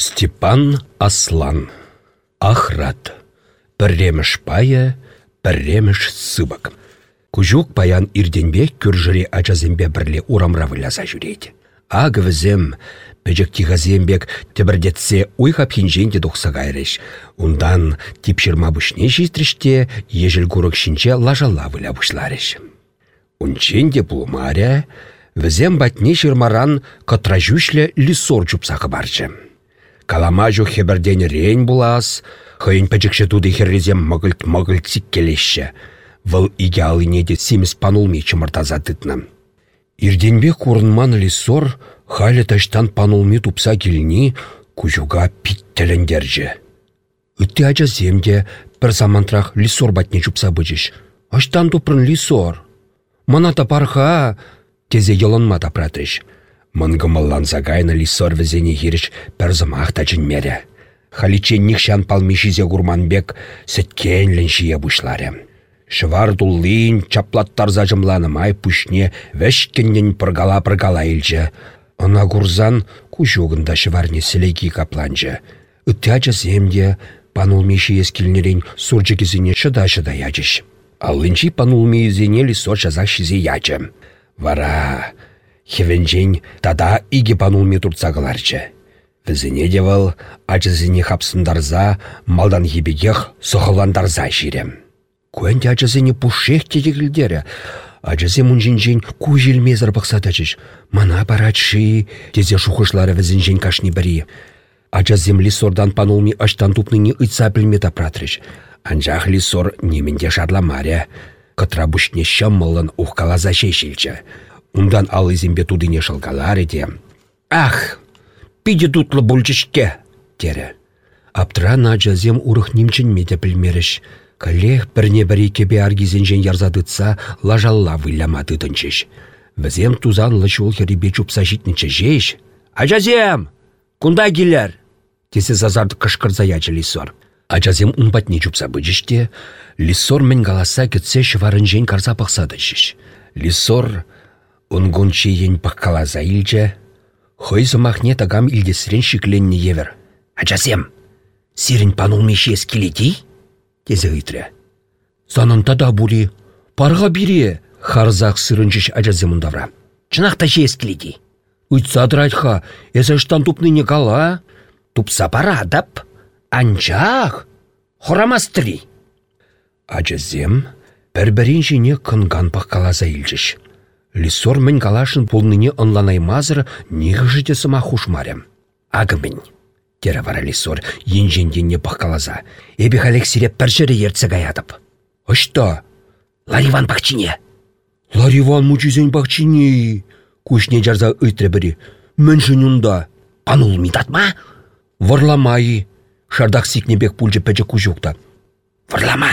Степан Аслан. Ахрат. Пірреміш пая, пірреміш сыбак. Кужук паян ирденбе күржіре ачазембе бірле урамра выляза жүрейді. Аг візім, пәжік тихазембек тібірдетсе уйхап хинженде дұқса кайрыш. Ундан типшірма бұшне жистріште ежіл күрік шинче лажала выля бұшларыш. Унченде пулмаря, візем батне шырмаран кытражушле лисор чупсақы барчы. Каламажу хеберден рейн булас, хыйын пәчікші туды херрезем мăгылт-мăгылт сиккелешші. Вăл иге алынеде семіз панулми чымыртаза тытны. Ирденбе курынман лисор, халі таштан панулми тупса келіні, кужуга питтелендерже. Үтті ача земде бір замантрах лисор батне чупса бычыш. Аштан тупрын лисор. Мана тапарха, тезе йылынма тапратрыш. Мынгымыллан загайны лисор візене хиріш пір замах тачын мере. Халичен нихшан палмишизе гурманбек сеткен шие бұшлары. Шывар дуллин чаплаттарза май пушне вәшкеннен пыргала-пыргала илчі. Ына гурзан кушуғында шыварне селейки капланчы. Үттячы земде панулмеші ескілнерен сурчы кезіне шыда-шыда ячыш. Аллынчи панулми изене лисор жазақ. Вара, хевенчен тада иге панулми турцағыларчы. Візіне девал, ачызіне хапсындарза, малдан ебегех сохыландарза жирем. Куэнде ачызіне пушех тедегілдері. Ачызе мұнжинжен ку жилмезір бақсатачыш. Мана барачы, тезе шухышлары візінжен кашни бірі. Ачызем лисордан панулми аштан тупныне ұйтса білмета пратрыш. Анжақ лисор неменде шарламаря. Кытра шаммылын ухкалаза. Ундан ал изембе тудыне шылгалар. Ах, пиде тутлы бұлчышке, тере. Аптыран ажазем урых немчен мете білмеріш. Калех бірне бірі кебе аргизенжен ярзадытса лажалла вылямадыдынчыш. Візем тузан лычул херебе чупса житніче жеш. Ажазем! Кунда келер? Тесе зазарды кышкырза ячы лисор. Ажазем унпатне чупса бычыште, лисор мен галаса кетсе шыварынжен карса пақсадышыш. Лисор унгунчи ен паққалаза илже, хой зымахне тагам илдесірен шикленне евер. Ажазем! Сирін панулмеші ескелети? тезе ыйтрре. Санын тада бури, парға бире, харзақ сырынчыш ажазымындавра. Чынақта жескіледи. Үйтса драйтха, эсештан тупныне кала. Тупса парадап, анчах, хорамастри. Ажазем бір-бірін жіне кынган паққалаза илчіш. Лисор мен калашын пулныне ынланаймазыр неғы жыте сыма хушмарем. Агымын. Тері вара лисор енженденне паққалаза. Эбі халек сиреп піршірі ертсі гаядып. Ышто, Лариван бақчине. Лариван мучизен бақчине. Кушне жарза үйтре бірі. Міншін ұнда. Панул мидатма? Варламайы. Шардақ сикнебек пульчы пәчі кужукта. Варлама!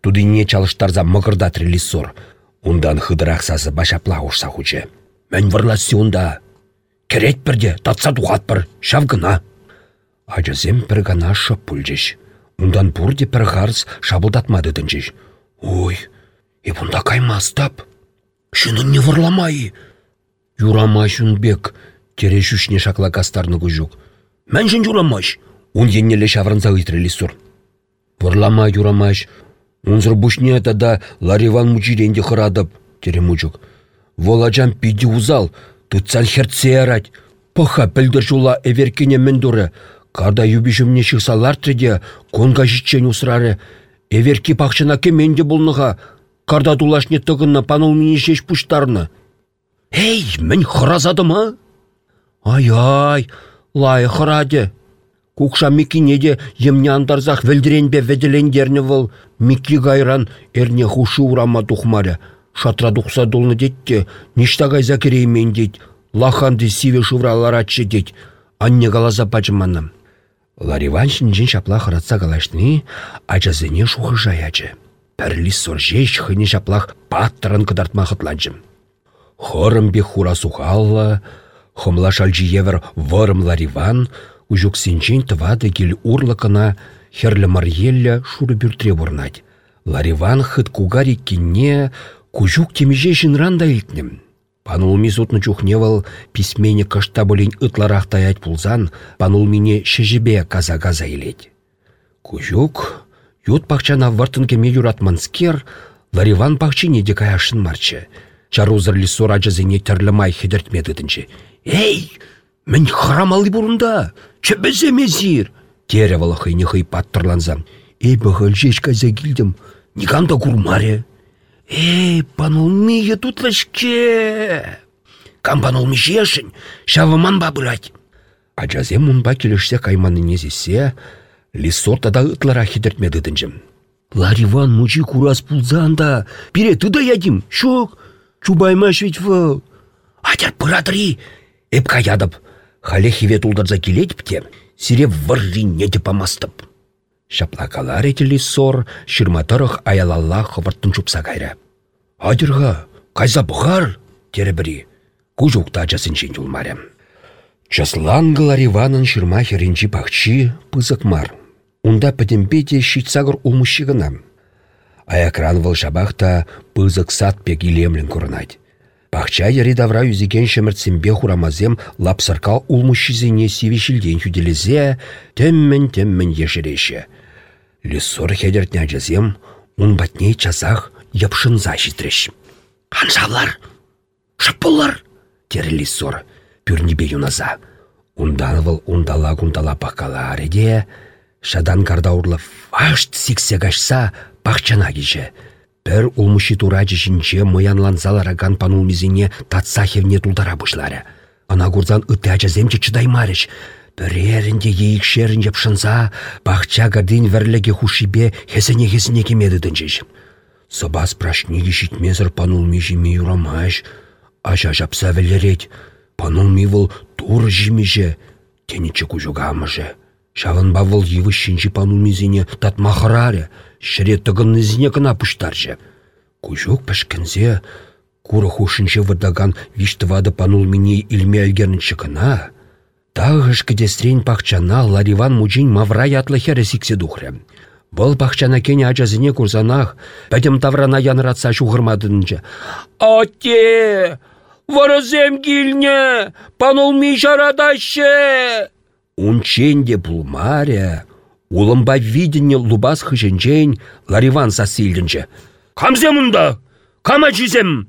Тудыне чалыштарза мығырдатры лисор. Ундан хыдырақ сасы башапла ушса хучы. Мән варласы унда. Керет бірде, татса тухат бір, шавгына. Ачызем бір гана шып пульчыш. Ундан бұрде бір ғарыз шабылдатмады дінчіш. Ой, и бұнда каймастап. Шынын не варламай. Юрама бек, тере жүшне шакла кастарны күжук. Мән жын юрамаш. Ун еннелі шаврынза ыйтрелі сұр. Варлама юрамаш. Унзыр бушне тада Лариван мучиренде хырадып, тере мучук. Воладжан пиди узал, тұтсан херце арать. Пыха пілдір жула эверкене мендуры. Карда юбишімне шықсалар треде, конга житчен усрары. Эверки пақшына кеменде болныға. Карда дулашне тығынна панул мені шеш пуштарны. Эй, мен хыразады ма? Ай-ай, лай хыраде. Кукша микинеде емне андарзақ вілдіренбе веделендерні выл. Микки гайран эрне хушы урама тухмаря. Шатра тухса долны детте, ништа гайза кереймен дет. Лаханды сиве шувралар атшы дет. Анне галаза бачыманам. Лариван шинжен шапла хыратса галашны, ачазыне шухы жаячы. Пәрли соржеш хыне шаплах паттырын кыдартма хытланчым. Хорымбе хура сухалла, хымла шалжи евер вырым Лариван, Ужук синчен тывады кел урлыкына херлі марьеллі шуры бүртре бұрнад. Лариван хыт кугари кинне кужук темеже жинранда илтнем. Панулми сутны чухневал письмене кашта болин ытларах таять пулзан, панулмине шежебе каза-каза илет. Кужук, ют пахчана вартын кеме юратманскер, лариван пахчине де каяшын марчы. Чарузыр лисур ажызыне терлімай хедертмедідінче. Эй, мен храмалы бұрында, чөбізе мезір! Тере валахай нехай паттырланзам. Эй, бұғыл каза келдім, никанда курмаре. Эй, панулмие тутлашке! Кам панулми жешін, шавыман бабырать. Ажазем мұнба келешсе кайманы незесе, лисортада ытлара хидертмедідінжім. Лариван мучи курас пулзанда, пире тыда ядим, шок, чубаймаш ведь вал. Атер пыратри, эп каядып, хале хиве тулдарза келет пте, сире варри неде помастып. Шаплакалар етілі сор, шырматырық аялалла хывырттын чупса кайра. Адырға, қайза бұғар, тері бірі, күжуқта жасын жен юлмарям. Часлан Иванын шырма херінчі пахчи пызык мар. Унда пәтемпете шитсагыр улмущи гына. Аякран выл шабахта пызык сат пек илемлін. Пахча ері давра юзеген шымыртсембе хурамазем лапсаркал улмущизене сивешілден хүделезе, теммен-теммен ешереші. Лесор хедертне ажазем, ун батней часах япшынза житреш. Ханшавлар, шаппулар, тері лесор, пүрнебе юназа. Унданывыл ундала кундала паққала ареде, шадан кардаурлы фашт сиксе кашса пахчана киже. Пір улмущи турачы жінче мұянланзалараган панулмизине татсахевне тулдара бұшлары. Ана курзан ытты ачаземче чыдаймарыш. Пірерінде ейікшерін жапшынса, бақча гадын верлеге хушибе хесене-хесене кемеді дінчеш. Собас прашниге житмезір панулми жиме юрамаш, ажа жапса велерет, панулми выл тур жимеже, тенече кужугамыже. Шавын бавыл евы шинжи панулмизине татмахыраре, шыре тыгыннызіне кына пуштаржы. Кужук пішкінзе, куры хушынче вырдаган виштывады панулмине илме әлгернінші кына, Тағыш кедестрен пахчана Лариван мучин мавра ятлы хері сиксе духры. Бұл пахчана кене ажазыне курзанах, пәдім таврана янратса шуғырмадынчы. Ате! Варазем килне! Панулми жарадашы! Унченде пулмаря, улымба видене лубас хыженчен Лариван сасилдінчі. Камзе мұнда? Кама жізем?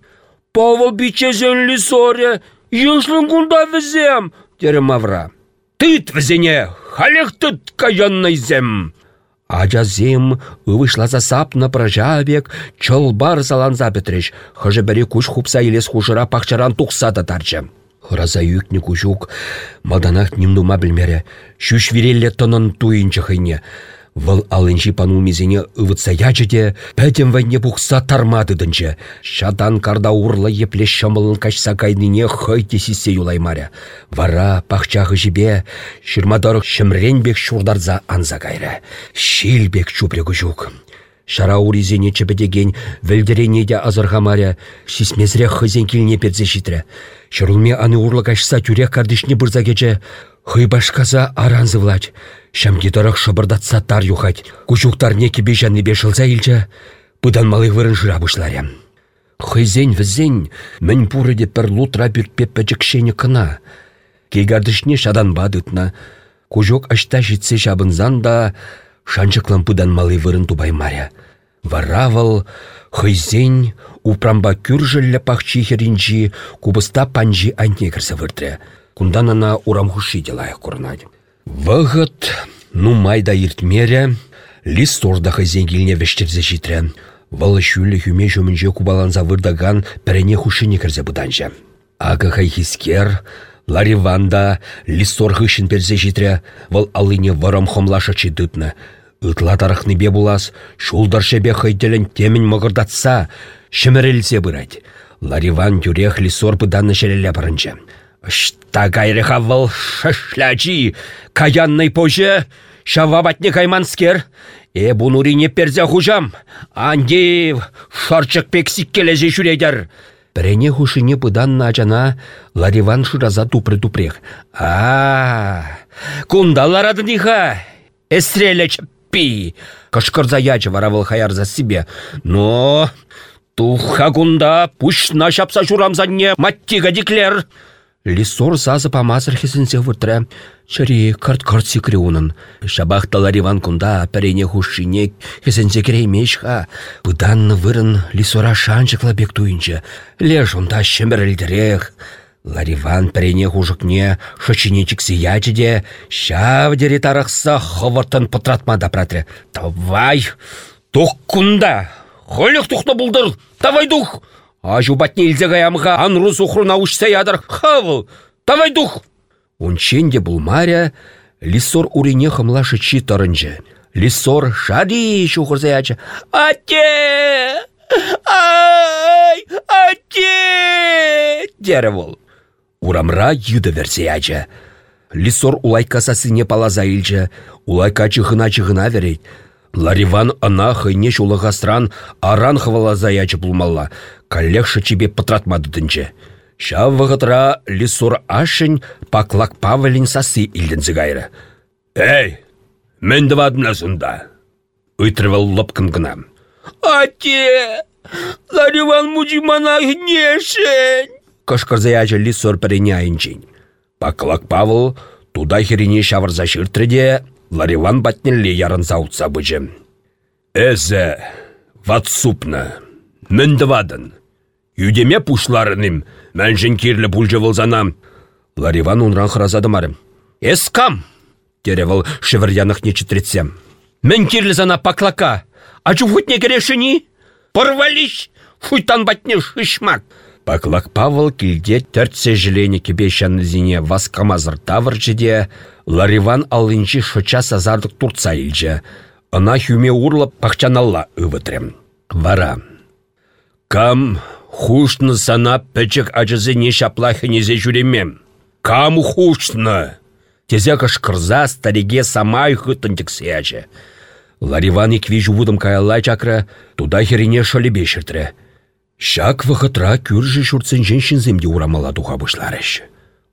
Павыл бичезен лисоре, юшлын кунда візем, тері мавра. Тыт візене, халех тыт каяннайзем. Ажазем ывышлаза сапна пражавек, чылбар саланза бетреш, хыжы бәрі күш хупса елес хушыра пақчаран тұқса. Хыраза юкне кушук, малданах нимнума білмере, шүш вирелле тонын туйынчы хыйне. Вăл алынчи панулмизене ывытса ячыде, пәтем вайне пухса тармадыдынчы. Шатан карда урлы епле шамылын качса кайныне хăйте сиссе юлаймаря. Вара пахчағы жібе, шырмадарық шымренбек шурдарза анза кайры. Шилбек чупре күжук. Шара уризене чепедеген вілдірене де азырғамаря, шисмезре хызен келіне перзе. Шырылме аны урлы кашса тюрек кардышне бұрза кече, хый башказа аранзы влать. Шамки тарах шабырдатса тар юхать. Кучуктар неки бешанны бешылса илче. Пыдан малых вырын жыра бұшларя. Хызен візен, мін пурыде пір лутра бүртпе пәчікшені кына. Кейгардышне шадан бадытна. Кужок ашта житсе шабынзан да, шанчыклан пыдан малы вырын тубаймаря. Варавал, хызен, упрамба күржілі пахчи херинчи, кубыста панжи анне кірсі выртре. Кундан ана урамхуши делая курнадь. Вăхăт ну майда иртмере, лист орда хызен килне вештерзе житрре. Вăлы çүлле хүме çөмінже кубаланса вырдаган пӹррене хушине кірзе бұданжа. Ага хай хискер, Лариванда листор хышын перзе житрре, вăл алыне варам хомлаша. Ытла тарахныбе булас, шулдар шебе хайтелен темін мығырдатса, шымірілсе бұрать. Лариван тюрех лисор пыданны шереле барынча. Шта кайрыха вăл шашлячи, каянный поже, шава батне кайманскер. Э бунурине перзе хужам, анди шарчык пексик кележе жүрейдер. Пірене хушыне пыданна ачана Лариван шыраза тупры-тупрех. А, кундалар адыниха, эстреле Кышкырза ячы варавыл хаярза себе. Но, Туха кунда пушна шапса журамзанне маттига диклер. Лисор сазы памазыр хесінсе вұртыра. Шыри кырт-кырт секре унын. Шабах талариван кунда пәрене хушшине хесінсе кереймеш ха. Бұдан вырын лисора шанчықла бек туйынчы. Леш унда шымірілдірех. Лариван пәрене хужықне шычине чіксі ячыде, шав дере тарықса хывыртын пытратмада пратры. Давай, тух кунда, холық тухны бұлдыр, давай дух. Ажу батне илзе гаямға анру сухруна учса ядыр, хавыл, давай дух. Унченде бұл маря, лисор урине хымла шычи тарынжы. Лисор шади шухырза ячы. Ате! Ай! Ате! Бол. Урамра юды версе ячы. Лисор улайка сасыне палаза илчі, улайка чыхына чыхына верейд. Лариван ана хыйне стран аран хвалаза ячы булмалла, коллег чебе патратмады дынче. Шав вғытра лисур ашын паклак павелин сасы илден зігайры. Эй, мен дывадымна зында. Үйтірвал лопкын гына. Ате, Лариван мужимана гнешен. Кышкырза ячы лисур пірене айынчен. Паклак Павыл туда херине шавырза шыртрыде Лариван батнелле ярын заутса бычы. Эзі, ватсупна, мінді вадын. Юдеме пушларыным, мәнжін керлі пульжы вылзанам. Лариван унран хыразады марым. Эс кам? Теревіл шевірянық не чітретсем. Мен керлі зана паклака. Ачу хутне керешіні? Порвалиш, фуйтан батне шишмак. Паклак Павыл килде тәртсе жилене кебе зіне васкамазыр тавырчыде, Лариван алынчы шыча сазардық турца илчі. Ына хюме урлап пахчаналла ывытрем. Вара. Кам хушны сана пәчік ажызы не шаплахынизе жүремем. Кам хушны? Тезе кышкырза стариге самай хытын тіксеячі. Лариван икви жувудым каялла чакры, туда херине шолебе шыртыры. Шак вăхытра кюржі шурценчен шинземде урамала туха бұшларыш.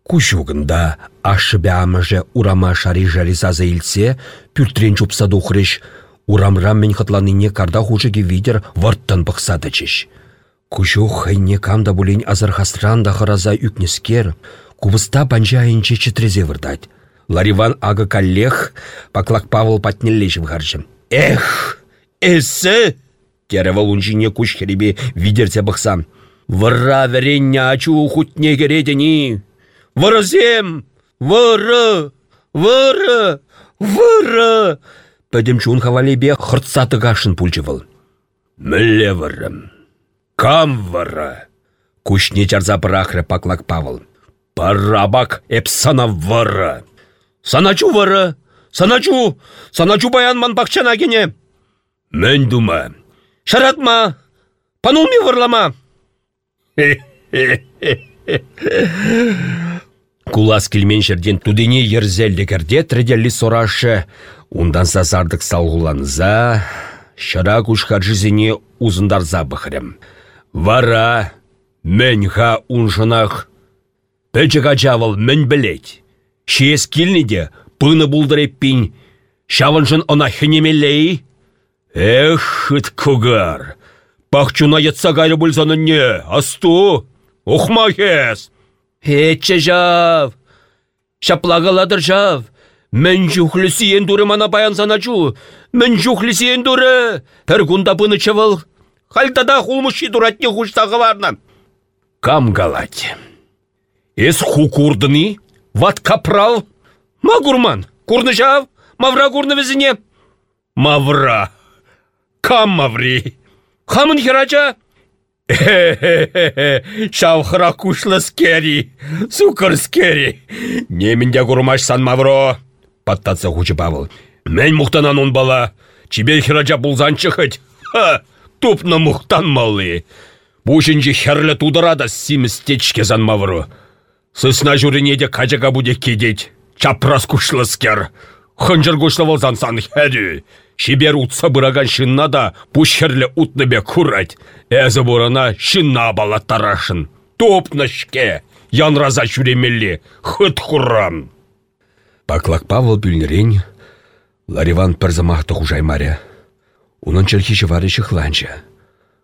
Кушугында ашы бәміжі урама шари жаризаза илсе, пүртрен чупса духрыш, урамрам мен хытланыне карда хужыге видер варттан бұқсады чеш. Хайне камда булин азархастран да хараза үкнескер, кубыста банжайынче читрезе вырдать. Лариван ага коллег, паклак Павыл патнеллешім харчым. Эх, эссе! Тере валунжине куш херебе видерсе бұқсам. Вырра веренне ачу хутне кередені. Вырызем! Выры! Выры! Выры! Пөдім чун хавалебе хыртсаты гашын пульчывыл. Мүлле вырым. Кам выры! Кушне чарза пырахры паклак Павыл. Парабак эпсана выры! Саначу выры! Саначу! Саначу баян ман бақчана кене! Мен дума, Шаратма! Панулми вырлама! Кулас келменшерден тудыне ерзелді кірде тірделі сорашы, ундан сазардық салғуланза, шыра күшқаржызіне узындарза бұқырым. Вара, мен ха уншынақ. Пөчі қачавыл мен білет. Шиес келнеде пыны бұлдыреппін, шавыншын она хінемелей, Эх, хыт кугар! Пахчуна ятса гайры не, асту! Ухма хес! Хетче жав! Шаплагаладыр жав! Мен жухлі сиен дуры мана баян саначу! Мен жухлі сиен дуры! Пір гунда бұны чывыл! Хальтада хулмыши дуратне хуштағы варна! Кам галать? Эс ху курдыны? Ват капрал? Ма гурман? Курны жав? Мавра візіне? Мавра! Кам маври. Хамын херача? Шавхыра кушлы скери, сукыр скери. Немінде курмаш сан мавро. Паттатса хучы Павыл. Мен мұқтанан он бала. Чебел херача бұлзан чықыт. Ха, тупны мұқтан малы. Херлі тудырада симістечке зан мавро. Сысна жүріне де качаға буде кедет. Чапрас кушлы скер. Хынжыр кушлы Шибер утса бұраган шынна да пушхерлі утныбе курать. Әзі бұрына шынна бала тарашын. Топнышке, янраза жүремелі, хыт хурам. Паклак Павыл бүлнерен, Лариван пір замақты хужаймаря. Унын чырхи жывары шықланча.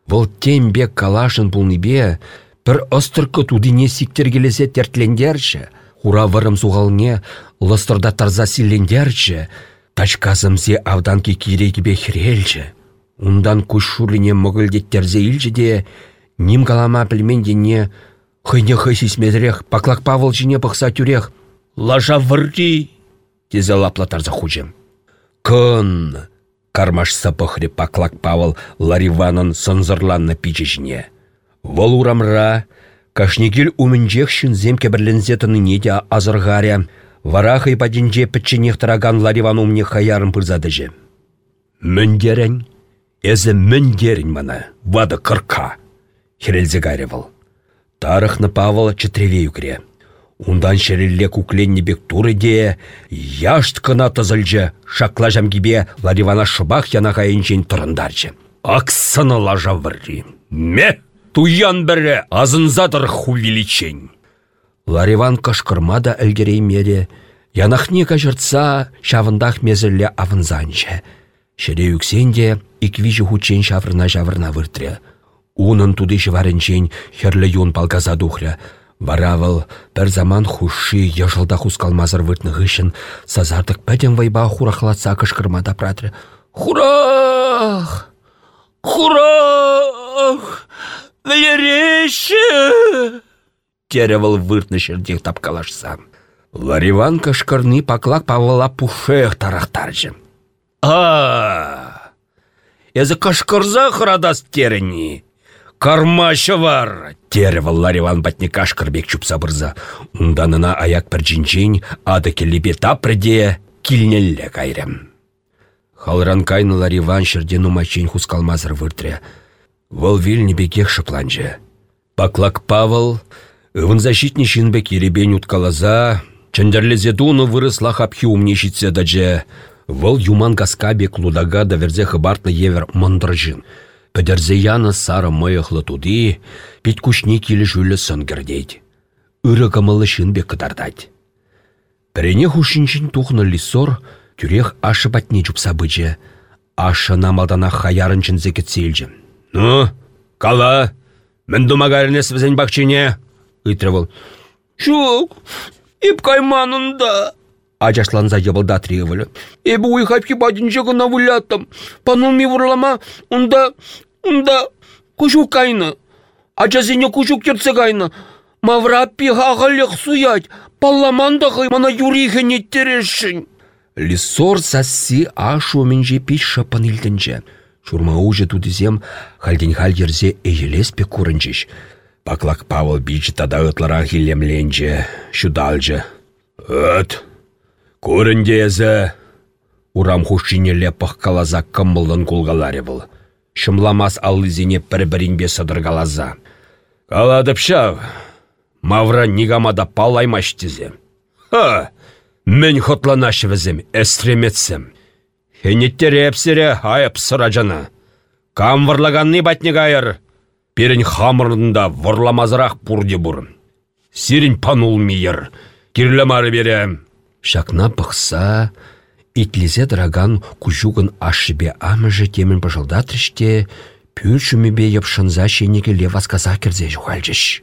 Вăл тембе калашын пулнипе пір ыстыркы тудине сиктергелесе тертлендерчі, хура вырым суғалне лыстырда тарза силлендерчі, тачказымзе авданки кирекібе хрелчі. Ундан күш шурлине мұгылдеттерзе илчі де, ним калама пілмендене хыйне хысисмезрех, паклак павыл жіне пықса тюрех. Лажа вырри! Тезе лапла тарза хучем. Кын! Кармашса пăхре паклак Павыл Лариванын сынзырланны пичешне. Вăл урамра, кашнекел умінжек шынзем кебірлензе тыныне де азыргаря, вара хыйпадинже пітченех тараган Лариван умне хаярын пырзадыжы. Міндерін, әзі міндерін мана, вады кырка, херелзе гаревал. Тарыхны Павыл чытреве юкре. Ундан шерелле кукленне бек туры де, яшт кына тызылжы, шакла жамгибе Ларивана шыбах яна кайынчен тұрындарчы. Аксыны лажа вырри. Ме! Туян бірі азынзадыр хувеличень. Лариван кашкырмада әлгерей мере, янахне кажыртса шавындах мезірле авынзанчы. Шере юксенде иквижі хучен шаврына жаврына выртре. Унын туды варенчен херлі юн палказа духря, Варавыл бір заман хуши ежылда хускалмазыр выртны ғышын, сазардық пәден вайба хурахлатса кышкырмада пратры. Хурах! Хурах! Валереші! Теревыл выртны шердех тапкалашса. Лариван кышкырны паклак павыла пушех тарахтаржы. А! Езі кышкырза хырадас теріні. Кармашы бар! Теревал Лариван батне кашкырбек чупса бұрза. Унданына аяк бір жинчен, ады келебе тапрыде килнелле кайрем. Халран кайны Лариван шырден умачен хускалмазыр выртре. Вол вильні бекех шыпланжы. Паклак Павыл, ывын защитнишін бек еребен уткалаза, чендерлезе дуны вырысла хапхи умнешітсе дадже. Вол юман гаскабек лудага да верзе хыбартны евер мандыржын. Пӹдерзе яны сары мыйықлы туды, пет күшне келі жүлі сынгірдейді. Үрі кымылы шынбе кыдардайды. Пірене хушинчен тухны лисор, тюрех ашы батне жупса бычы. Ашы намалдана хаярын. Ну, кала, мін думагарынес візен бақчыне, ытрывыл. Шук, ип кайманында. Ачашланса ебылда триевілі. Эбі уйхапки бадинче гына вылятым. Пануми вурлама, унда Унда кушук кайны. Ачасыне кушук терце кайны. Мавраппи хағалық суять. Палламандығы мана юрихене терешін. Лисор сасси ашу менже пич шапан илдінче. Шурма уже тудызем хальден халь ерзе эйелеспе курынчиш. Паклак Павыл бич тада ытлара хилемленче, шудалчы. Öt, курындезе. Урам хушчинеле пахкалаза кымылын кулгаларе был шымламас аллызене бір-бірінбе сыдыргалаза. Каладып шав, мавра нигамада палаймаш тізе. Ха, мен хотланашы візім, әстреметсім. Хенеттері әпсіре айып жана. Кам вырлаганны перін хамырында вырламазырақ бұрды бұрын. Сирін панул мейір, кирлемары берем. Шакна бұқса, Итлизе драган кужугын ашыбе амыжы темін пыжылдатрыште, пүршімебе епшынза шенеге левасказа керзе жухальчыш.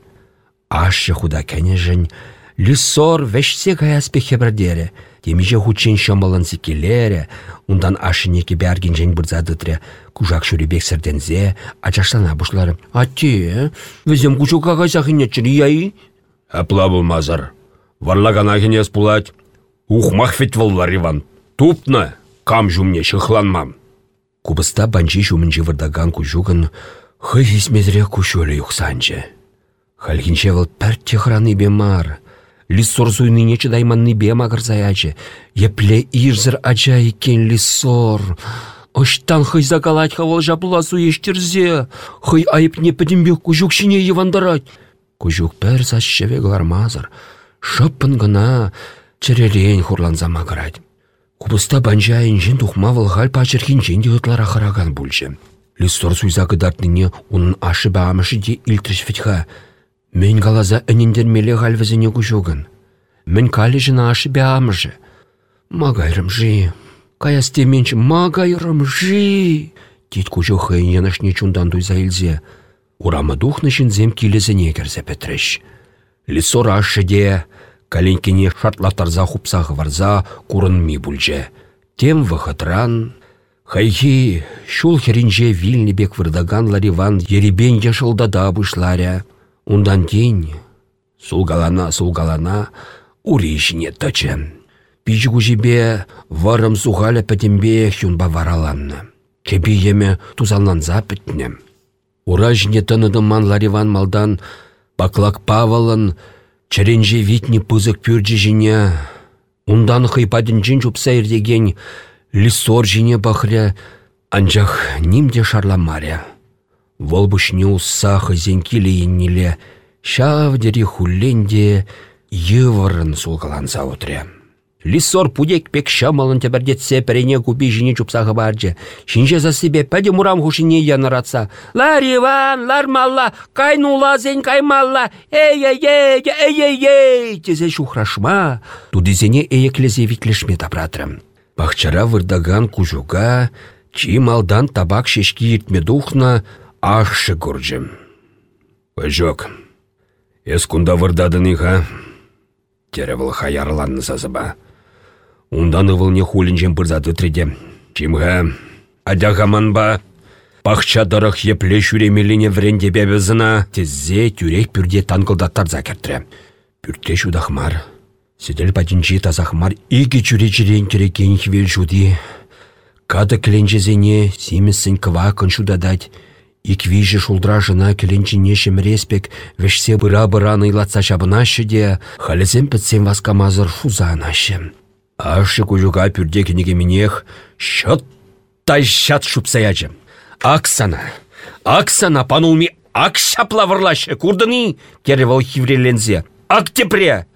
Ашы худа кәнежін, лісор вешсе гаяспе хебірдері, темеже хучен шамалын зекелері, ундан ашынеке бәрген жән бұрзадытыры, кужак шүребек сірдензе, ачаштана бұшлары. Ати, візем кужука гайсахыне чыры яй? Әпла бұлмазыр. Варлаган ахинес пулать. Ухмах фет Иван. Тупна, кам жумне шыхланмам. Кубыста банчи жумынче вырдаган кужугын хый висмезре кушөлі юқсанчы. Хальгинче выл пәрт техраны бемар. Лиссор суйныне чыдайманны бем агырзаячы. Епле ирзір ача икен лиссор. Оштан хый закалать хавал жапыла суештерзе. Хый айыпне пӹдімбек кужук шине евандарать. Кужук пәр зашчеве глармазыр. Шыппын гына чырелен хурланза магырать. Кубыста банжайын жин тухмавыл хал пачырхин жинде ытлара хараган бульчы. Листор суйза кыдартныне унын ашы баамышы де илтріш фетха. Мен галаза әнендермеле хальвізіне күшогын. Мен калі жына ашы баамышы. Магайрым жи. Каясте менші магайрым жи. Тит кучу хыйын янышне чундан туйса илзе. Урамы духны шинзем килезіне керзе петреш. Лисор де, каленкене шартлатарза хупсағы варза ми бүлже. Тем вахатран, хайхи, шул херінже бек вырдаган лариван еребен да бұшларя. Ундан тень, сулгалана, сулгалана, уришне тачы. Пичі күжібе варым сухаля пәтембе хюнба вараланны. Кебе еме. Ура жіне тыныдыман лариван малдан баклак павалын чәренже витні пызык пүрджі жіне. Ундан хыйпадын жин жупса ердеген лисор жіне бахря анжақ нимде шарламаря. Волбушне усса хызен келейіннеле шавдері хулленде евырын сулғаланса отря. Лисор пудек пек шамалын тәбірдетсе пәрене купи жіне чупсағы баржы. Шинже за себе пәде мурам хушине янаратса. Лар Иван, лар малла, кайнула зен каймалла, эй-эй-эй, эй-эй-эй, тезе шухрашма. Тудызене эйеклезе витлешме тапратрым. Бахчара вырдаган кужуга, малдан табак шешки ертме духна, ахшы гурджым. Пыжок, эс кунда вырдадыныға, теревыл хаярланны сазыба. Ундан ывылне хулінжен бұрзады тірде. Чимға, ба, Пахча дырық епле шүремеліне вренде бәбізіна, теззе тюрек пүрде танкылдаттар закерттірі. Пүрте шудахмар. Седел патинчи тазахмар игі чүре жирен керекен хвел жуди. Кады кіленжезене семесін квакын шудадать. Иквижі шулдра жына кіленчіне шемреспек вешсе бұра-бұра найлатса шабынашы де, халізен пітсен васкамазыр шуза анашы. Ашы күжуға пүрде кенеге менех, шыт тайшат шупсаячы. Аксана, Аксана панулми ак шаплавырлашы курдыны, теревал хиврелензе. Ак тепре!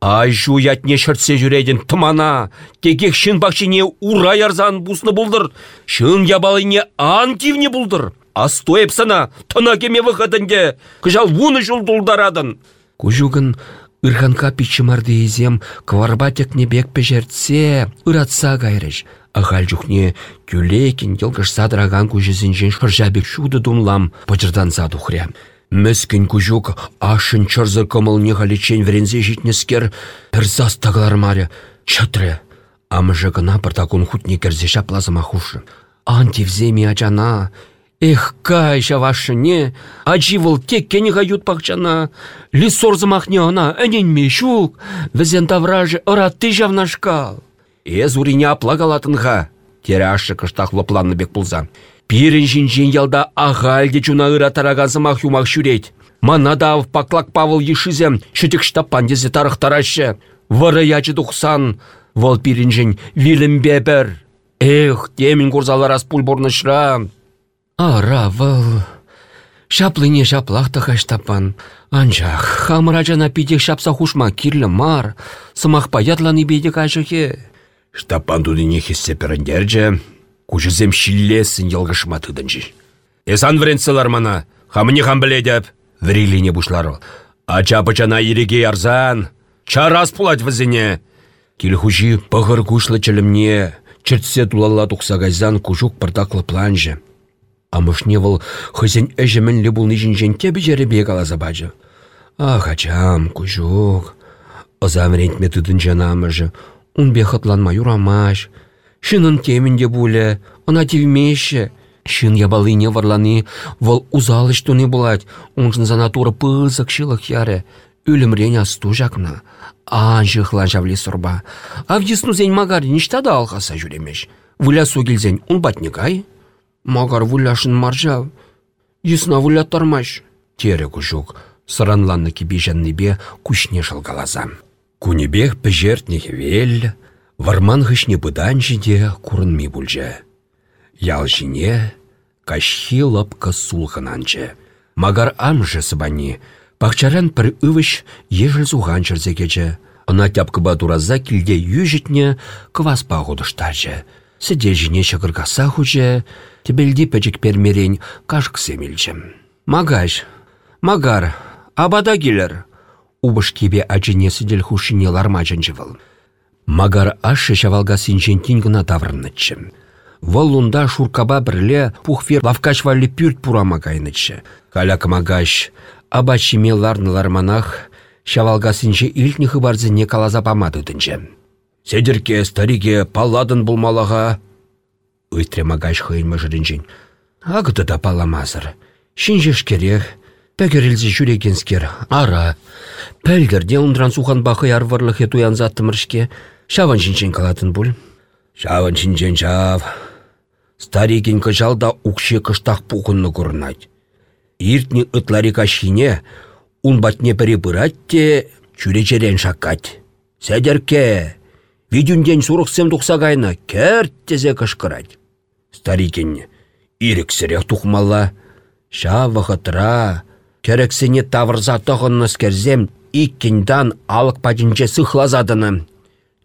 Ай жуятне шыртсе жүреден тымана, текек шын бақшыне ура ярзан бусны бұлдыр, шын ябалыне ан кивне бұлдыр. Астойып сана, тына кеме выходынде, кыжал вуны жыл дулдарадын. Күжугын Үрханка пичімарды езем кварба бек пежертсе, ыратса гайрыш. Ағал жүхне күлекін елгіш садыраган күжізінжен шыржабек шуды думлам пыжырдан задухря. Мәскін күжук ашын чырзы кымылне халичен верензе житнескер пір застағылар Чатры, амыжы гына пыртакун хутне керзе шаплазыма хушы. Антивземи ачана, Эх, кай не, ачи выл тек кені ғают пақчана. Лисор замахне она, әнен мешук, візен тавражы ыраты жавнашкал. Эз урине аплагалатынға, тере ашы кыштақ лопланны бек пулза. Пирін жинжен ялда ағалде чуна ыра тараган замах юмақ шүрет. Манадав паклак павыл ешізем, шүтік штапан дезе тарахтарашы. Вары ячы дұқсан, вол пирінжен вилім бебір. Эх, темін курзалар аспул. Ара вăл. Шаплыне шаплахта хаштапан. Анчах, хамыра жана пидек шапса хушма кирлі мар. Сымақ паятланы бейдек ажыхе. Штапан тудыне хессе піріндерже. Кужызем шиллесін елгышма тыдынжы. Эсан вренцелар мана. Хамыне хам біледеп. Врилине бушларыл. Ача ереге арзан. Чарас пулать візіне. Килхужи пығыр кушлы чілімне. Чертсе тулала тұқсагайзан кужук пыртаклы планжы. Амышне вăл хăсен ӹжӹмӹнле пулни çинчен тепі жеребе каласа бачы. Ах, ачам, кужук. Ызамрентме тыдын жанамыжы. Унбе хытланма юрамаш. Шынын темінде буле, ына тивмеше. Шын ябалыне варланы, вăл узалыш туны булать. Уншын занатура пызык шылых яре. Үлімрен асту жақна. Анжықла жавле сұрба. Авдисну зен магар ништада алғаса жүремеш. Вуля су келзен, он батнигай. Магар вуляшын маржа, Исна вуляттармаш. Тере кушук, сыранланны бе кушне шалгалаза. Кунебех пӹжертнех вел, варман хышне пыдан жиде курынми бульже. Ял жине кашхи лапка сулхананчы. Магар амжы сыбани, пахчаран пір ывыш ежіл зуған жерзе кече. Ына тяпкыба тураза килде южитне квас пағудыштачы. Сіде жіне шықыргаса хуче, Тебелди пәчік пермерен кашк семелчем. Магаш, магар, абада келер. Убыш кебе ачыне сидел хушине лармачын жывыл. Магар ашы шавалга синчен тингіна таврыннычым. Вăллунда шуркаба бірле пухвер лавкач валли пюрт пурама кайнычче. Каляк магаш, аба чиме ларныларманах, шавалгасынче илтні хыбарзыне калаза памадыдынче. Седерке, старике, палладын булмалаға. Үйтре магаш хыйын мыжырынчен. Агыды да паламазыр. Шинжеш керек, пәгерілзі жүрегенскер, ара. Пәлгерде ундран сухан бақы ярварлық ету янзаттымыршке, шаван шинчен калатын бұл. Шаван шинчен шав. Старикен кыжалда укше кыштақ пухынны курнать. Иртні ытлари кашине, ун батне перебырать те, чуречерен шаккать. Сәдерке, видюнден сурықсем тұқса кайна, кәрт тезе кышкырать. Старикенне, ирексірек тухмалла, ша вғытыра, керексене тавырза тұғынныз керзем, иккендан алық падінче сықлазадыны.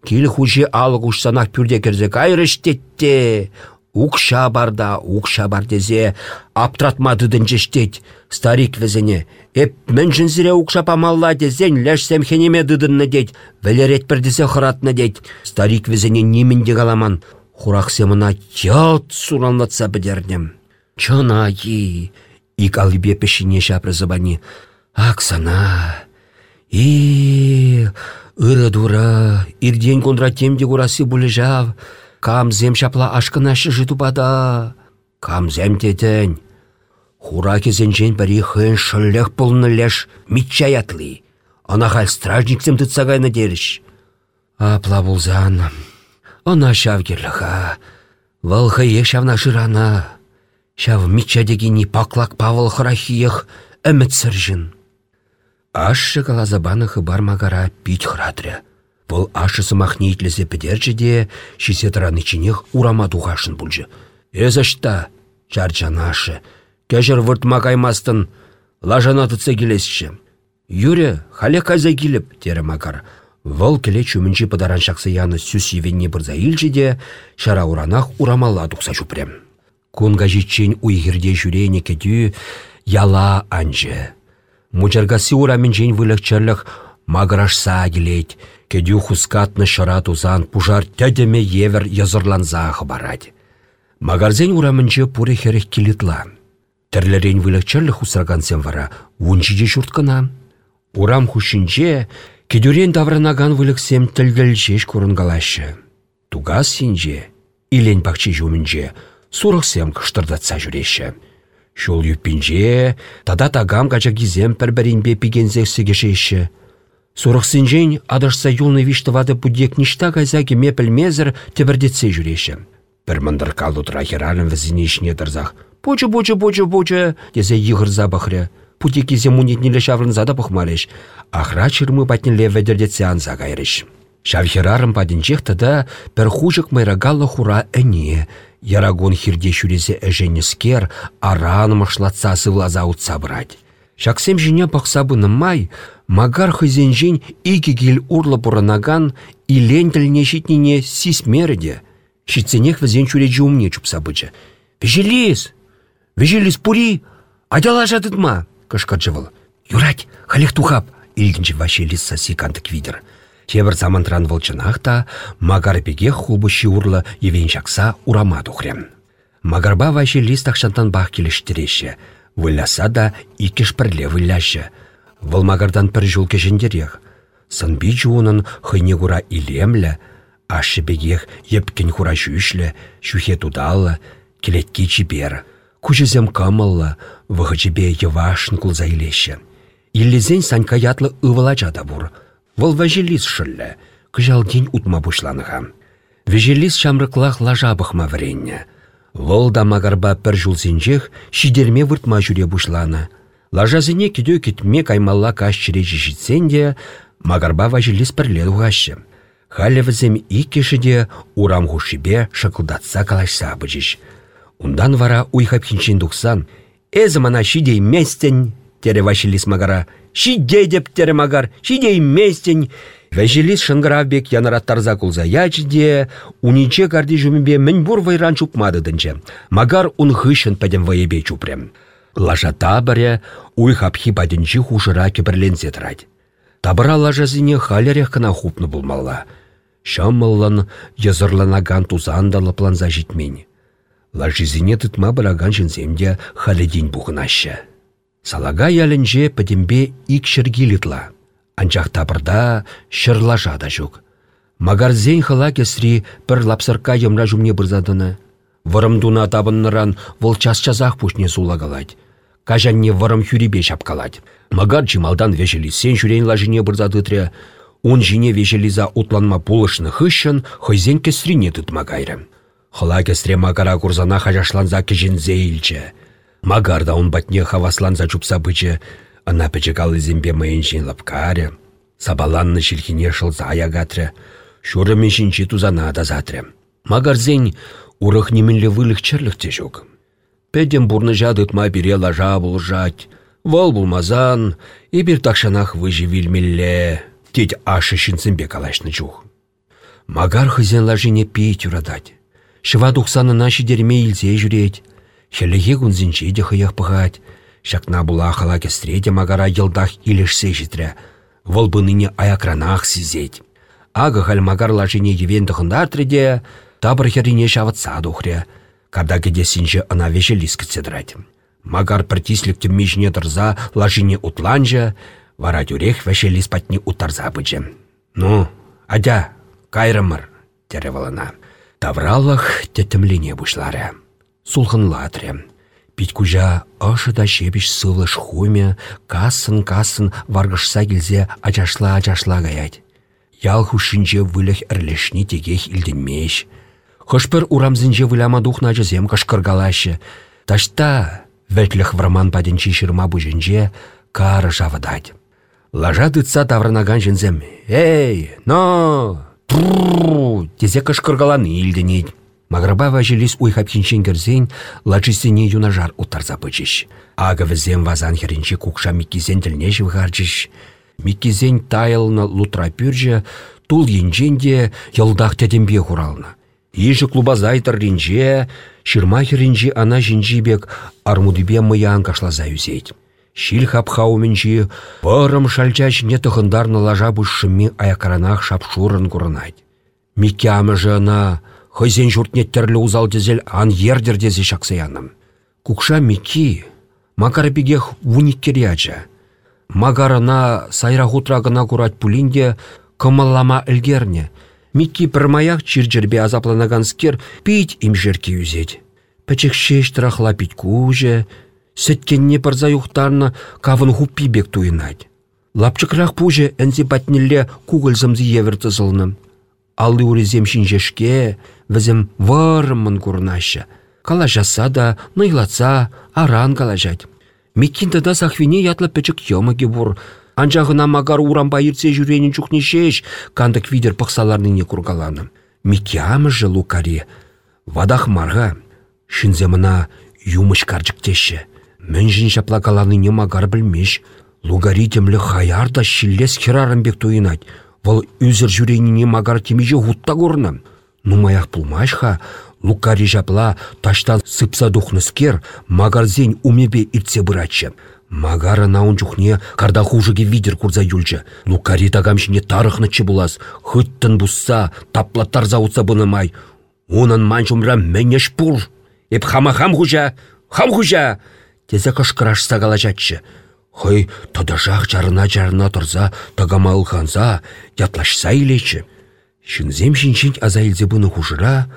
Кил хуже алық ұшсанақ пүрде керзе кайрыштетте, Укша барда, укша бар дезе, аптратмады дінчештет. Старик візіне, эп міншін зіре укша памалла дезен, ләш сәмхенеме дыдынны дед, вәлерет бірдізе хыратны дед. Старик візіне немінде каламан, хурак семына ялт суранлатса бідердім. Чына yi, ик алыбе пешіне шапры забани. Аксана, и, ыры дура, ирден кондра темде курасы бұлыжав, Камзем шапла ашкына шыжы тупада. Камзем тетен. Хура кезенжен бірі хын шыллех пулны леш митча ятлы. Ана хал стражниксем тытсагайны деріш. Апла булзан. Ана шав керліха. Валха ек шавна жырана. Шав митча дегені паклак павыл храхиех әміт сыржын. Ашшы калазабаны хыбар магара пить хратря. Бұл ашысы махне итлесе педерчі де, шисе чінех урама тухашын бұлжы. Эзашта, чарчан ашы, кәжір вұртма каймастын, лажана тұтса келесші. Юре, хале кайза келіп, тері. Вұл келе чүмінші пыдаран шақсы яны сүс евенне бұрза илчі де, шара уранах урамалла тұқса жүпрем. Кунга житчен уйгірде жүрейне кеду, яла анжы. Мучаргасы урамен жен вылық маграшса келет, Кедю хускатны шыра тузан пужар тәдеме евер язырланза барать. Магарзен урамынчы пуре килитла. Терлерен вылықчарлы хусрагансен вара, унчиде шурткана. Урам хушинче, кедюрен давранаган вылықсем тілгілчеш курынгалашы. Тугас синже, илен пакчи жумінже, сурықсем кыштырдатса жүреші. Шол юппинже, тада тагам качагизем пәрбәрінбе пигензексі кешеші. Сурықсынжен адашса юлны вишті вады будек ништа кайзаки мепіл мезір тебірдетсе жүреші. Бір мындыр калу тұра хералын візіне ішіне дырзақ. Бочы, бочы, бочы, бочы, бақыры. Путекезе мунетнелі шаврынзада бұқмарыш. Ахра чырмы батнеле ведердетсе анза кайрыш. Шавхерарым падінчек тада бір хужық хура әне. Ярагон хирде шүрезе әженескер аран мұшлатса сывлаза утса брать. Шаксем жіне бақсабы май, магар хызенжен икигел урлы бұрынаган илен тіліне шитніне сис мерде. Шитсенех візен чуре жумне чупсабычы. Вежелес! Вежелес пури! Адяла жадыдма! Кышкаджывыл. Юрать, халех тухап! Илгінчі вашелес саси кантык видер. Тебір замантран волчынақ та, магар пеге хулбы урлы евен жақса урама тухрем. Магарба вашелес тақшантан бақ келештереші. Вылляса да икеш пірле вылляшы. Вылмагардан пір жул кешендерех. Сынби жуынын хыйне кура илемлі, ашы бегех епкен хура жүйшлі, шухе келетке. Кучызем камыллы, вғычебе евашын кулза илеші. Иллизен санька ятлы ывыла жада бур. Выл вәжеліс шыллі, күжалден утма бушланыға. Вежелис шамрықлақ лажа бұқма вренне. Вăл да магарба пір жулсенчех шидерме выртма жүре бушланы. Лажазыне кедеу кетме каймалла каш чире житсен де, магарба важелес пірле уғашы. Халі візем иккешіде урам хушибе шықылдатса калашса бычыш. Ундан вара уйхап хинчен дұқсан, «Эзі мана шидей местен!» тере вашелес магара. «Шидей деп тере магар, шидей местен!» Вәжелес шыңғыравбек янараттарза кулза ячде, униче карди жумебе мін бур вайран чупмадыдынче. Магар ун хышын пәдем вайебе чупрем. Лажа табаре, уй хапхи падінчі хушыра кебірлензе тырать. Табыра лажазине халерех кына хупны булмалла. Шаммыллан езырланаган тузанда лапланза житмень. Лажизине тытма бұраган жінземде халедин бұғынашы. Салага ялінже пәдембе ик шыргилітла. Анчақ табырда шырлажа да жүк. Магарзен хала кесри бір лапсырка емра жүмне бұрзадыны. Вырымдуна табынныран вол час-часақ пушне сулагалать. Кажанне вырым хюрибе шапкалать. Магар чималдан сен жүрен лажыне бұрзадытря. Он жине вешелиза утланма пулышны хыщын, хойзен кесрине тытма кайрым. Хыла кесре магара курзана хажашланза кежензе илче. Магарда он батне хавасланза чупса бычы, ына пӹчӹкал изембе мыйын лапкаре. Сабаланны шилхине шылза аягатры, шуры шинчи тузана да затры. Магарзен урых немінлі вылых черлых тежук. Пәдем бурны жадытма бире лажа булжать, вал булмазан, и такшанах выжи вильмелле, теть ашы шинцембе калашны чух. Магар хызен лажине пить урадать. Шыва тухсаны наши дерме илзе жүреть. Хелеге кунзинче де хыях пыхать. Шакна була хала кестреде магара йылдах илешсе житря. Вăл ныне аякранах сизеть. Ага хал магар лажине евен тăхындартрреде, табыр херине çавăтса тухрре. Када кеде синче ына веше лискӹтседрать. Магар пртислік мишне тұрза лажине утланжа, вара тюрех веше лиспатни утарза бычы. Ну, адя, кайрымыр, тере валана. Тавраллах тетімлене бұшлары. Сулхынлатры. Пить кужа ашы да шепіш сывлыш хуме, касын-касын варгышса келзе ачашла-ачашла гаять. Ял хушинче вылых әрлешні тегех илденмеш. Хышпыр урамзінже выляма духна жызем кашкыргалашы. Ташта вәтліх враман паденчи шырма бұжынже кары жавыдать. Лажа дытса таврынаган жінзем. Эй, но! Тру! Тезе кашкыргаланы илденет. Маграба важелис уйхапхинчен керзен лачисене юнажар утарса пычыш. Ага візем вазан херенче кукша миккизен тілне живгарчыш. Миккизен тайылны лутра пүрже тул енженде йылдақ тәдембе хуралны. Ежі клубазайтыр ринже, шырма херенче ана жинжибек армудыбе мыян кашлаза юзеть. Шил хапхауменчи пырым шальчач не тұхындарны лажа бұшшымми аякаранах шапшурын курынать. Микямы ана хызен журтне терлі узал дезел ан ердер дезе шақсаяным. Кукша мики, макар бігех вуник керяча. Магарына сайра хутрагына курать пулинде кымыллама ілгерне. Микки чирджербе азапланаган скер пить им жерки юзеть. Пить куже, сеткенне парза юхтарна кавын хуппи бек туйнать. Лапчыкрах пуже әнзе батнелле кугылзымзы еверті зылным. Алды урезем шинжешке, візім варымын курнашы. Калажаса да, найлатса, аран калажать. Меккинді да сахвине ятлы пәчік йомыге бур. Анжағына магар урамба иртсе жүренін чухне шеш, кандык видер пықсаларныне кургаланым. Мекямы жы лукари. Вадах марга, шинземына юмыш карчыктеші. Мӹнжін шапла каланыне магар білмеш. Лугари темлі хаяр да шиллес херарымбек туйнать. Вăл үзір жүренине магар темеже хутта курнă. Нумаях пулмашха, лукари жапла таштан сыпса духныскер, магарзен умебе иртсе быраччы. Магара наун чухне карда хужыге видер курза юлчы. Лукари тагамшине тарыхнычы булас, хыттын бусса, таплаттар заутса бынымай. Унын манчумра менеш пур. Эп хама-хам хужа, хам хужа. Тезе кышкыраш сагалачатчы. Хый тодашақ жарына жарына тұрза, тагамал ханза, ятлашса илечі. Шынзем шинчint аза бұны хужыра,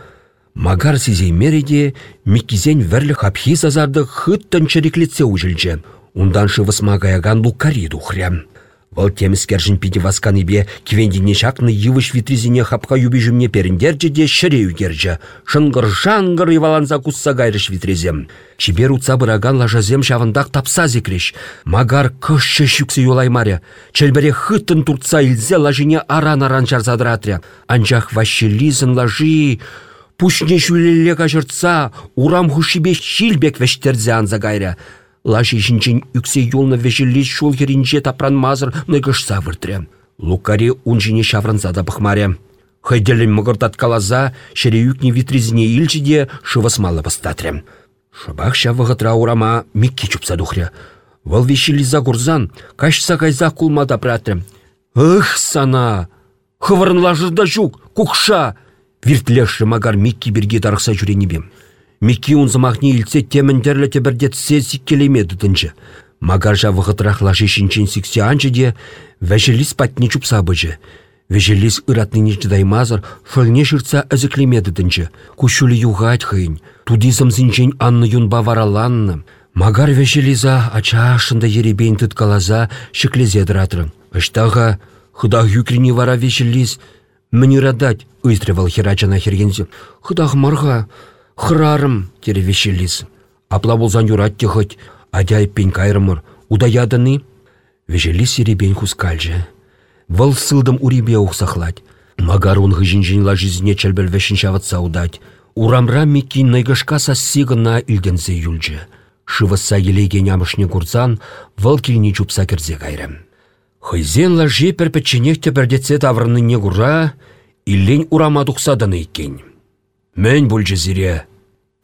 магар сизей мереде, миккизен верлі хапхи сазарды хыттан чареклетсе ужілчі. Ундан шывысма гаяган лукари духрям. Вăл теміскержін пиде васкан ибе кивендине шакны йывыш витризине хапка юбижімне періндерчі де шыре үгерчі. Шынгыр шангыр иваланза кусса гайрыш витризем. Чибер утса быраган лажазем шавындақ тапса зекреш. Магар кышшы шүксе юлаймаре. Чельбере хыттын туртса илзе лажине аран-аран жарзадыратря. Анжақ вашелизын лажи... Пушне шүлеле кажыртса, урам хушибе шилбек вештерзе анза. Лаши жінчен үксе юлны вежелес шул херінже тапран мазыр ныгыш савыртре. Лукари унжине шаврынса да бұхмаре. Хайделін мұғыртат калаза, шере үкне витризіне илчіде шывасмалы бастатре. Шыбақ шавығытра урама микке чупса духре. Вал вешеліза курзан, кашса кайза кулмада пратре. Ых, сана! Хывырын лажырда жүк, кукша! Виртлеші магар микки бірге дарықса жүренебем. Микки унзымахни илсе темендерлі тебірдет сесі келемеді дінчі. Магаржа вғытрах лаши шинчен сіксе анчы де вәжіліс патне чупса бұжы. Вежелис ыратныне чыдаймазыр, фөлне шырца әзіклемеді дінчі. Кушулі юғать хыйн, тудизм зінчен анны юн бавараланны. Магар вежелиза ача шында еребейн тұткалаза шеклезе дыратрын. Ыштаға хыдах юкрине вара вежелис, мені радать, ыйстревал хергензе. Хыдах марға, хырарым, тере вежелис. Апла болзан юрат техать, адяй пень кайрымыр, удаядыны. Вежелис еребейн хускальжы. Вăл сылдым урипе ухсахлать. Магар ун хыжинжинла жизне чәлбел вешін шаватса удать. Урамра микки найгышка сасси гына илденсе юлчы. Шывысса елейге нямышне курцан, вăл килни чупса керзе кайрым. Хыйзенла жепер пәтченех тепірдетсе таврыны не кура, илен урама тухсаданы иккен. Мен бүлчі зире,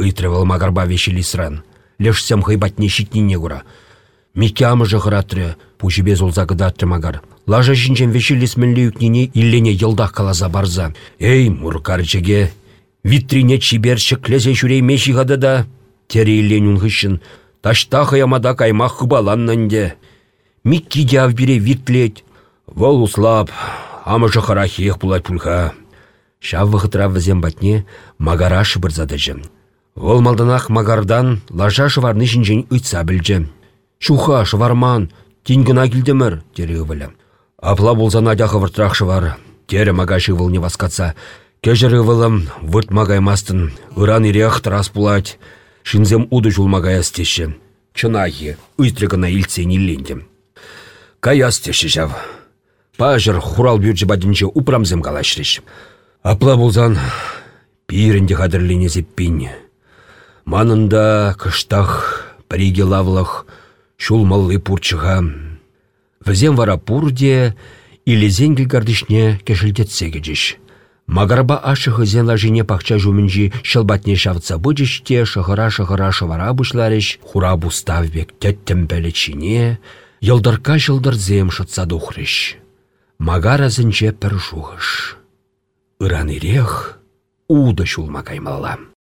ыйтрывал магарба вешелисран. Лешсем хыйбатне щитни не кура. Микки амыжы хыратры, пучебе золза гыдатры магар. Лажа жинчен вешелес мінлі үкнене иллене йылдақ қалаза барза. Эй, мұркарчеге, витрине чибер шеклезе жүрей меші ғады да, тері иллен үнғышын, ташта қаямада каймақ қыбаланнанде. Микки дяв бире витлет, вол услап, амыжы харахиех пулать пульха. Шав вғытра візем батне магара шыбырзады жым. Вол малданақ магардан лажа шыварны жинжен ұйтса білжі. Шуха, шыварман, тингіна келдімір, тері ывылы. Апла болзан адяхы выртрақшы бар. Тері магаши выл не васкатса. Кежірі вылым вырт магаймастын. Иран ирех трас пулать. Шинзем уды жул магаястеші. Чынахи, ұйтрығына илтсен иллендем. Каястеші жав. Пажыр хурал бюджі бадынчы упрамзем калашреш. Апла болзан пирінде қадірліне зеппін. Манында кыштах, приге лавлах, шулмаллы пурчыға. Візем вара пурде, или зенгіл гардышне кешілдетсе. Магарба ашығы зен лажине пақча жумінжі шылбатне шавца бұджіште шығыра-шығыра шывара бұшларыш, хура буставбек тәттім бәлечіне, йылдырка жылдыр зем шытса дұхрыш. Магара зінче пір жуғыш. Иран ирех, уды шулма каймалам.